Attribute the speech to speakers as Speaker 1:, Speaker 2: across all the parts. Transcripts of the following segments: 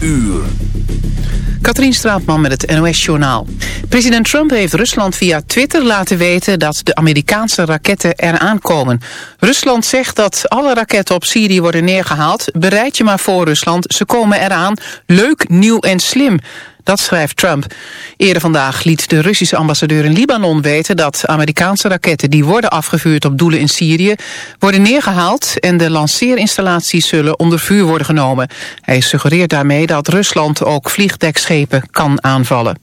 Speaker 1: uur.
Speaker 2: Katrien Straatman met het NOS-journaal. President Trump heeft Rusland via Twitter laten weten dat de Amerikaanse raketten eraan komen. Rusland zegt dat alle raketten op Syrië worden neergehaald. Bereid je maar voor Rusland, ze komen eraan. Leuk, nieuw en slim. Dat schrijft Trump. Eerder vandaag liet de Russische ambassadeur in Libanon weten dat Amerikaanse raketten die worden afgevuurd op doelen in Syrië worden neergehaald en de lanceerinstallaties zullen onder vuur worden genomen. Hij suggereert daarmee dat Rusland ook vliegdekschepen kan aanvallen.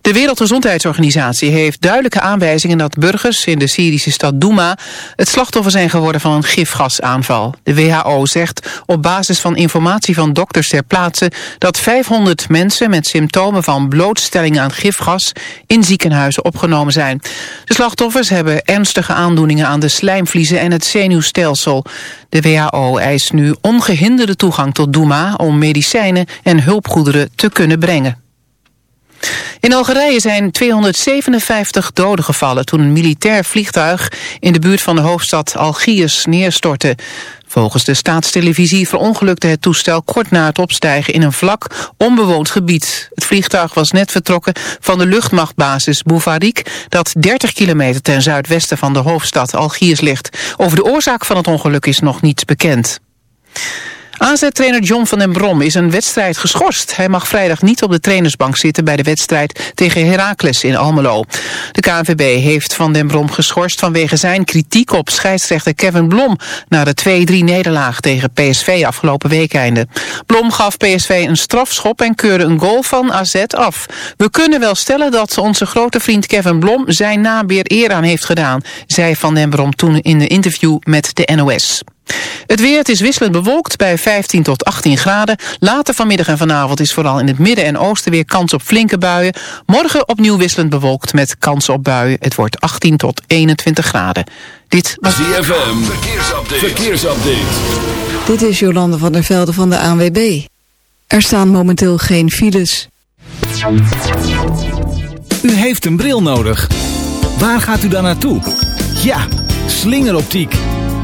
Speaker 2: De Wereldgezondheidsorganisatie heeft duidelijke aanwijzingen dat burgers in de Syrische stad Douma het slachtoffer zijn geworden van een gifgasaanval. De WHO zegt op basis van informatie van dokters ter plaatse dat 500 mensen met symptomen van blootstelling aan gifgas in ziekenhuizen opgenomen zijn. De slachtoffers hebben ernstige aandoeningen aan de slijmvliezen en het zenuwstelsel. De WHO eist nu ongehinderde toegang tot Douma om medicijnen en hulpgoederen te kunnen brengen. In Algerije zijn 257 doden gevallen toen een militair vliegtuig in de buurt van de hoofdstad Algiers neerstortte. Volgens de staatstelevisie verongelukte het toestel kort na het opstijgen in een vlak onbewoond gebied. Het vliegtuig was net vertrokken van de luchtmachtbasis Boufarik dat 30 kilometer ten zuidwesten van de hoofdstad Algiers ligt. Over de oorzaak van het ongeluk is nog niets bekend. AZ-trainer John van den Brom is een wedstrijd geschorst. Hij mag vrijdag niet op de trainersbank zitten bij de wedstrijd tegen Heracles in Almelo. De KNVB heeft van den Brom geschorst vanwege zijn kritiek op scheidsrechter Kevin Blom... na de 2-3-nederlaag tegen PSV afgelopen weekeinde. Blom gaf PSV een strafschop en keurde een goal van AZ af. We kunnen wel stellen dat onze grote vriend Kevin Blom zijn naam weer eer aan heeft gedaan... zei Van den Brom toen in een interview met de NOS. Het weer, het is wisselend bewolkt bij 15 tot 18 graden. Later vanmiddag en vanavond is vooral in het midden en oosten weer kans op flinke buien. Morgen opnieuw wisselend bewolkt met kans op buien. Het wordt 18 tot 21 graden. Dit was
Speaker 1: ZFM, verkeersupdate. verkeersupdate.
Speaker 3: Dit is Jolande van der Velde van de ANWB. Er staan momenteel geen files.
Speaker 4: U heeft een bril nodig. Waar gaat u dan naartoe? Ja, slingeroptiek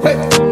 Speaker 5: 嘿。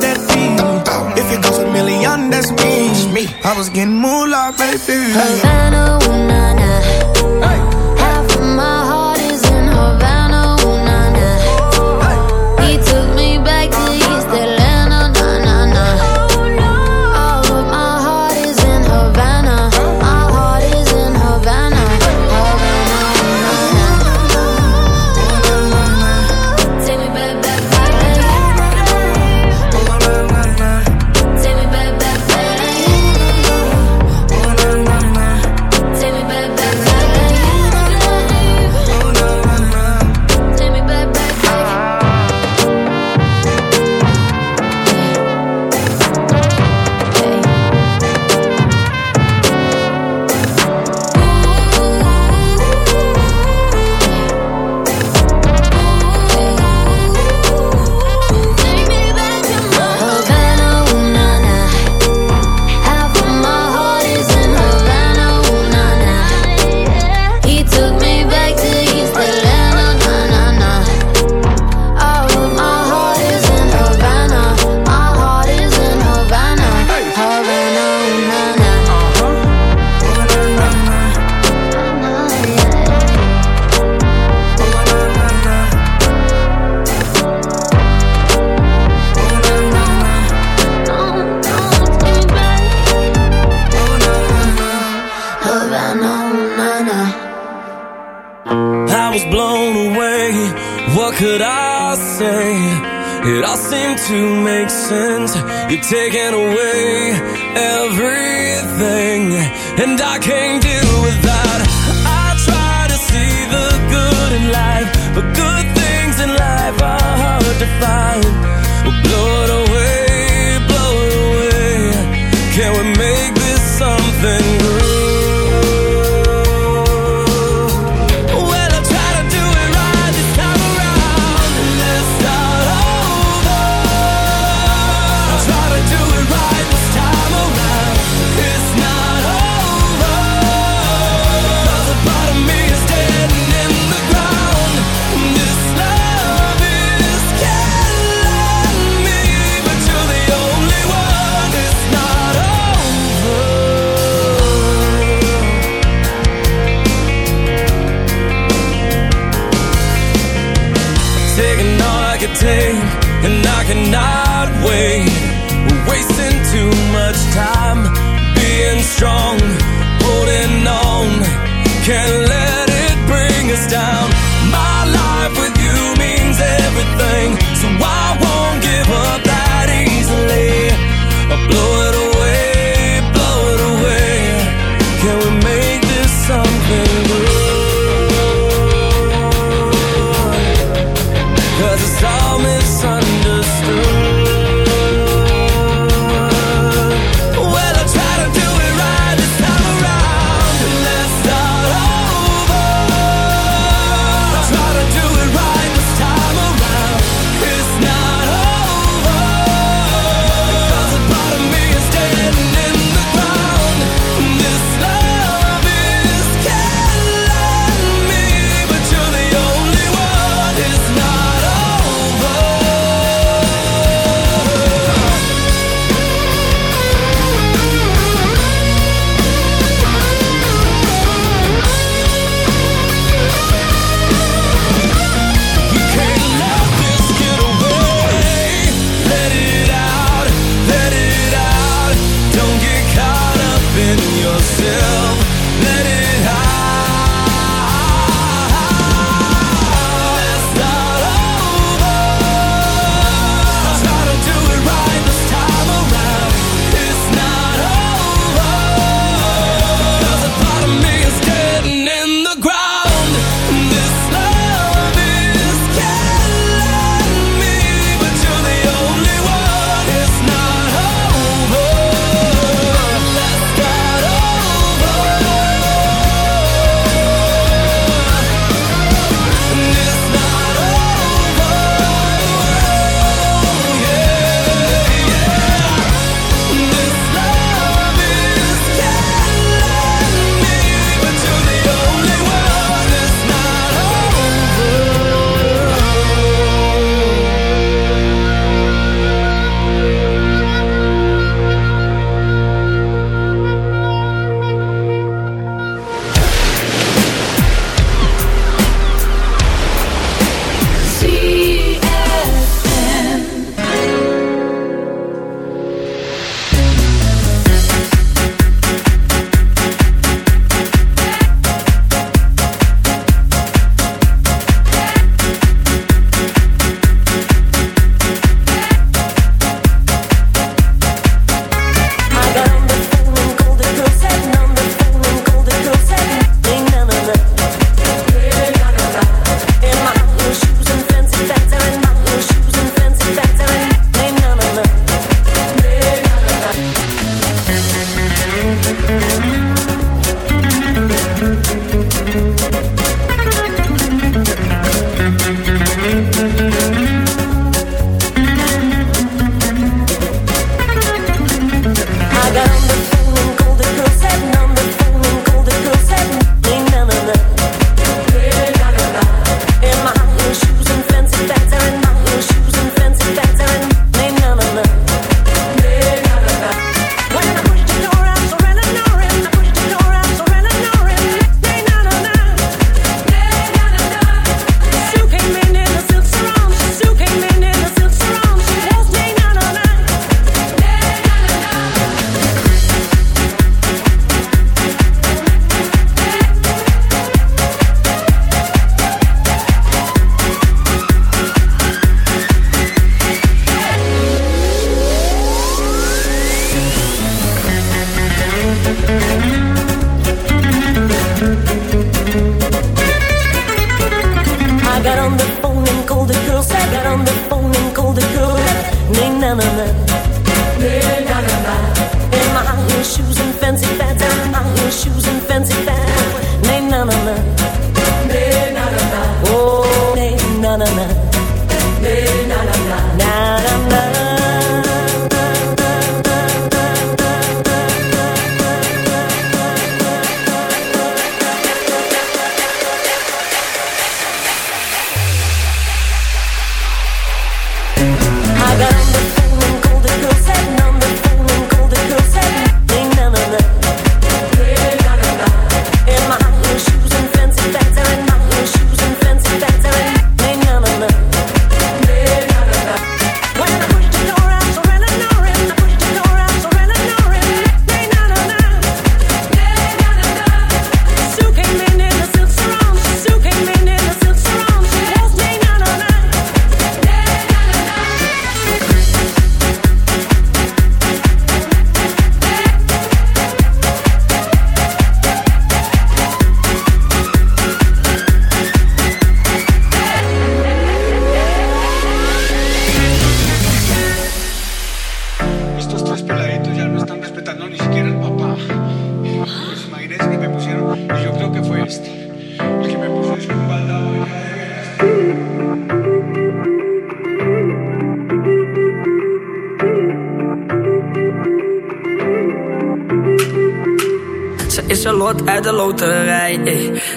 Speaker 5: that. If
Speaker 6: it
Speaker 7: goes a million, that's me. I was getting more baby.
Speaker 6: Havana, ooh,
Speaker 8: nah, nah. You're taking away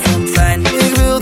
Speaker 9: fijn.
Speaker 10: Ik wil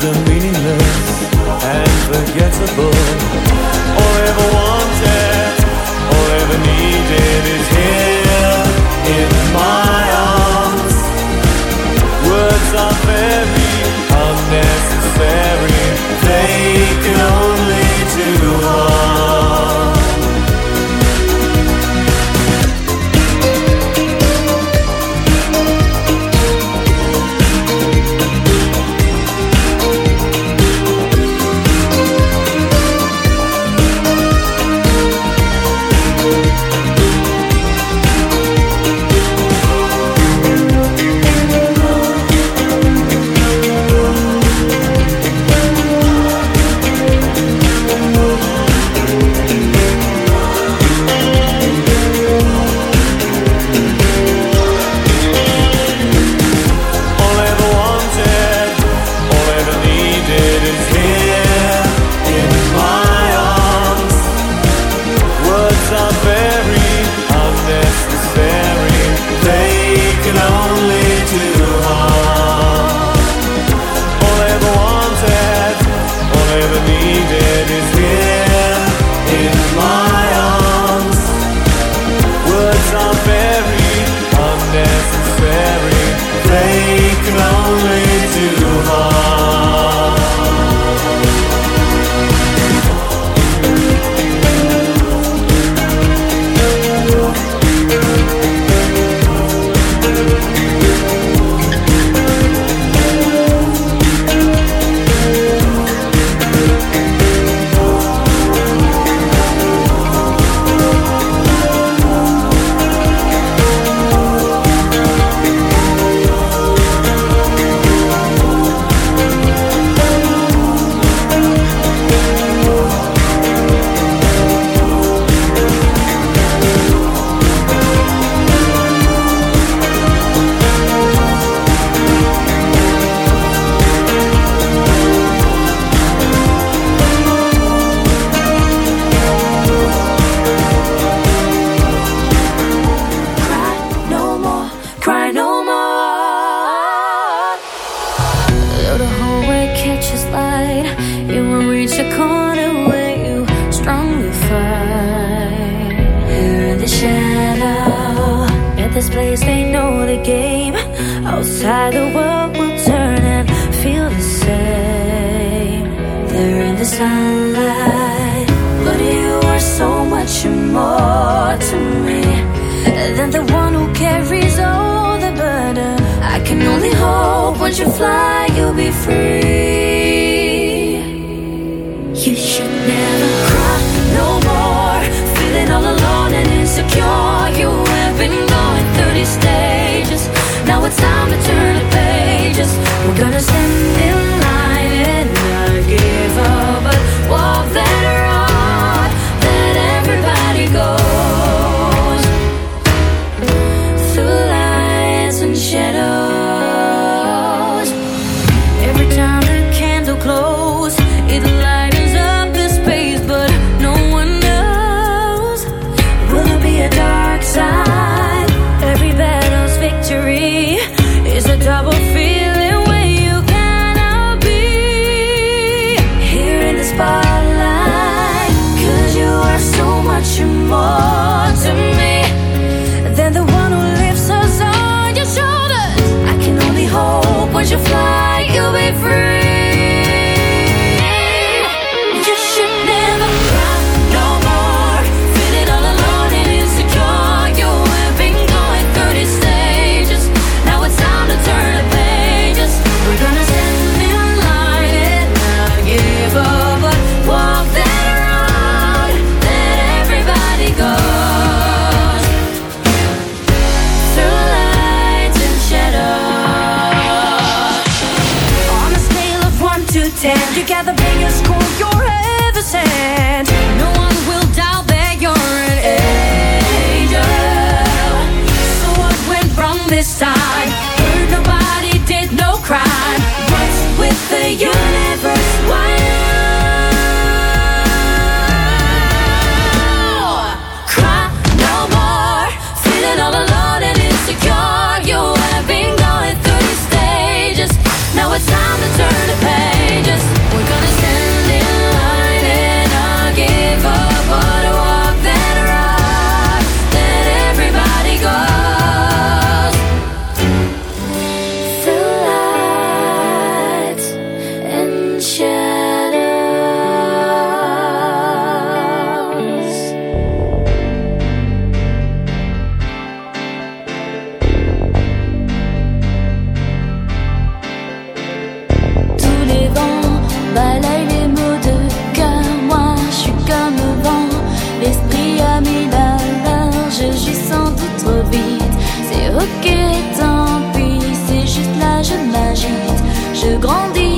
Speaker 11: the que tant pis, c'est juste là, je m'agite, je grandis.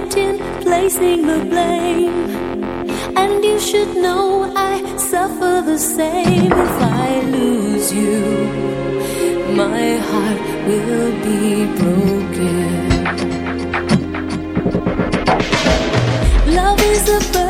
Speaker 12: in placing the blame. And you should know I suffer the same if I lose you. My heart will be broken. Love is
Speaker 11: a bird.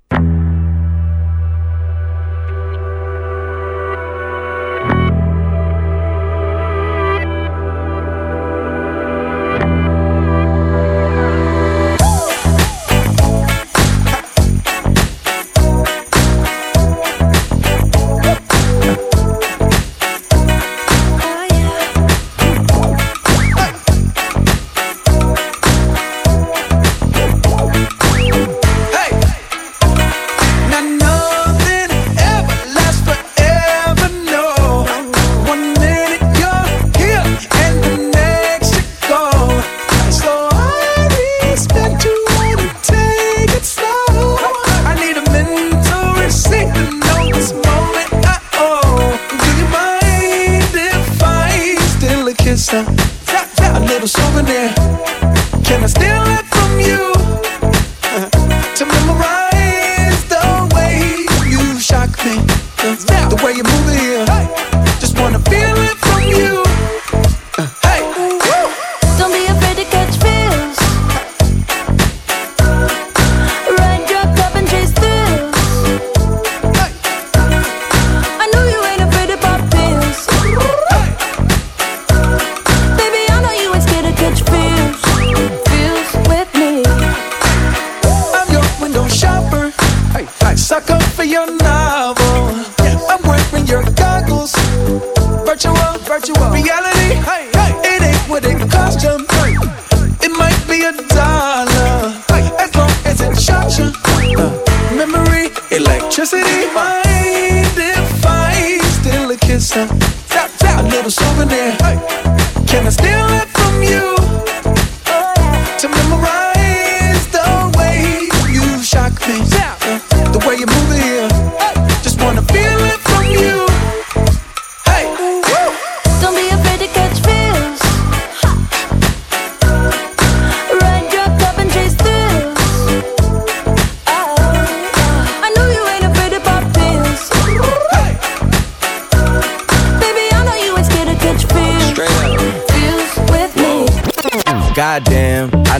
Speaker 7: goddamn